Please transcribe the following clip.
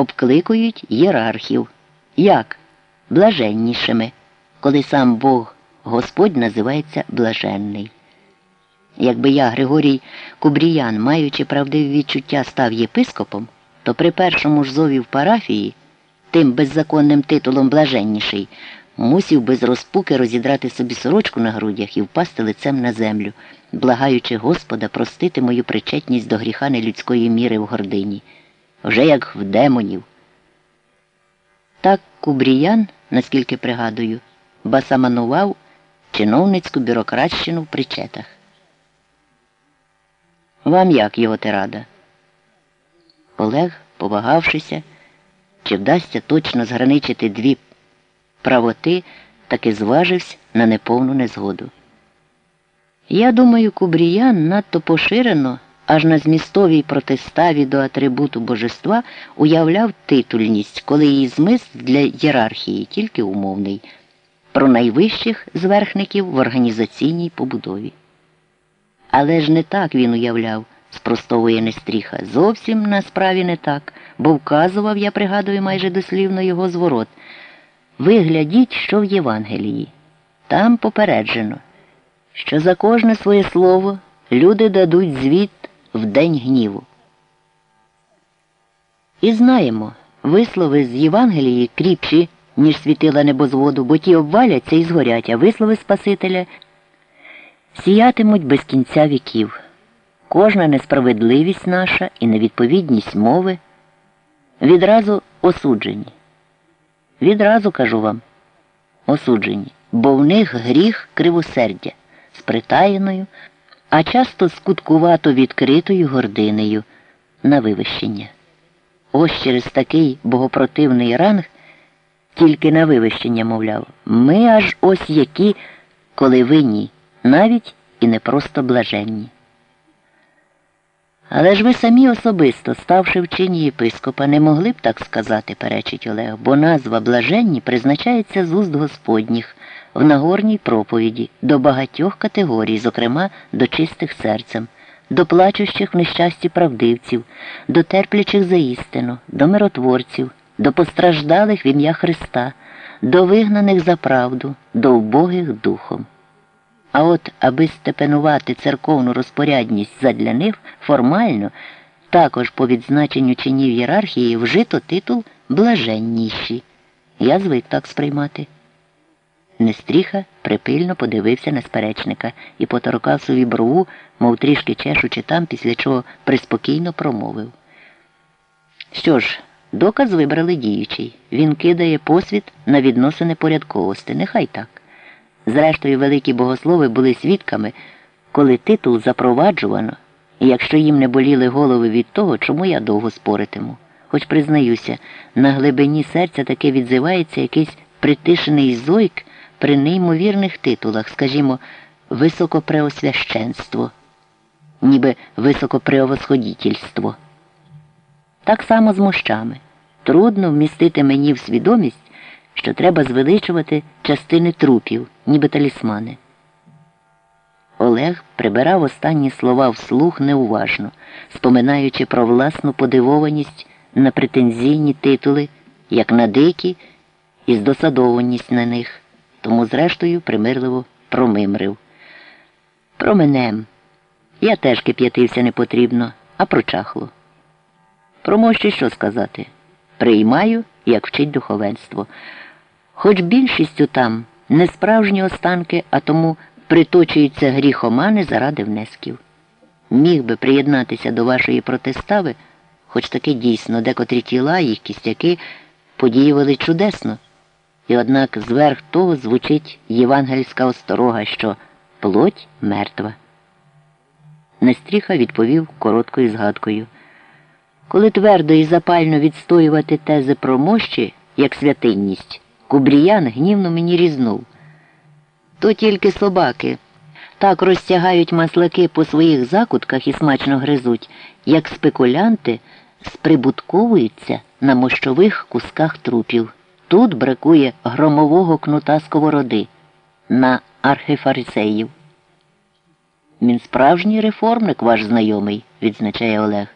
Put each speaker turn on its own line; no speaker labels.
обкликують єрархів. Як? Блаженнішими, коли сам Бог Господь називається блаженний. Якби я, Григорій Кубріян, маючи правдиві відчуття, став єпископом, то при першому ж зові в парафії, тим беззаконним титулом блаженніший, мусів без розпуки розідрати собі сорочку на грудях і впасти лицем на землю, благаючи Господа простити мою причетність до гріха нелюдської міри в гордині, вже як в демонів. Так Кубріян, наскільки пригадую, басаманував чиновницьку бюрократщину в причетах. Вам як його тирада? Олег, повагавшися, чи вдасться точно зграничити дві правоти, таки зважився на неповну незгоду. Я думаю, Кубріян надто поширено, аж на змістовій протиставі до атрибуту божества уявляв титульність, коли її змист для єрархії тільки умовний, про найвищих зверхників в організаційній побудові. Але ж не так він уявляв, спростовує Нестріха. Зовсім на справі не так, бо вказував, я пригадую майже дослівно його зворот. Ви глядіть, що в Євангелії. Там попереджено, що за кожне своє слово люди дадуть звіт в день гніву. І знаємо, вислови з Євангелії кріпші, ніж світила небозводу, бо ті обваляться і згорять, а вислови Спасителя сіятимуть без кінця віків. Кожна несправедливість наша і невідповідність мови відразу осуджені. Відразу кажу вам, осуджені, бо в них гріх кривосердя з притаєною, а часто скуткувато відкритою гординею на вивищення. Ось через такий богопротивний ранг, тільки на вивищення, мовляв, ми аж ось які, коли ви навіть і не просто блаженні. Але ж ви самі особисто, ставши в чині єпископа, не могли б так сказати, перечить Олег, бо назва блаженні призначається з уст Господніх в нагорній проповіді до багатьох категорій, зокрема до чистих серцем, до плачущих в нещасті правдивців, до терплячих за істину, до миротворців, до постраждалих в ім'я Христа, до вигнаних за правду, до убогих духом. А от, аби степенувати церковну розпорядність задля них формально, також по відзначенню чинів ієрархії вжито титул блаженніші. Я звик так сприймати. Нестріха припильно подивився на сперечника і поторкав собі брову, мов трішки чешучи там, після чого приспокійно промовив. Що ж, доказ вибрали діючий. Він кидає посвіт на відносини порядковості. Нехай так. Зрештою, великі богослови були свідками, коли титул запроваджувано, і якщо їм не боліли голови від того, чому я довго споритиму. Хоч, признаюся, на глибині серця таки відзивається якийсь притишений зойк при неймовірних титулах, скажімо, високопреосвященство, ніби високопреовосходітельство. Так само з мощами. Трудно вмістити мені в свідомість що треба звеличувати частини трупів, ніби талісмани. Олег прибирав останні слова вслух неуважно, споминаючи про власну подивованість на претензійні титули, як на дикі, і здосадованість на них, тому, зрештою, примирливо промимрив. Променем. Я теж кип'ятився не потрібно, а прочахло. Про мощі що сказати? Приймаю, як вчить духовенство. Хоч більшістю там не справжні останки, а тому приточуються гріхомани заради внесків. Міг би приєднатися до вашої протистави, хоч таки дійсно декотрі тіла, їх кістяки подіювали чудесно. І однак зверх того звучить євангельська осторога, що плоть мертва. Нестріха відповів короткою згадкою. Коли твердо і запально відстоювати тези про мощі, як святинність, Кубріян гнівно мені різнув. То тільки собаки так розтягають маслаки по своїх закутках і смачно гризуть, як спекулянти сприбутковуються на мощових кусках трупів. Тут бракує громового кнута сковороди на архифарисеїв. Він справжній реформник ваш знайомий, відзначає Олег.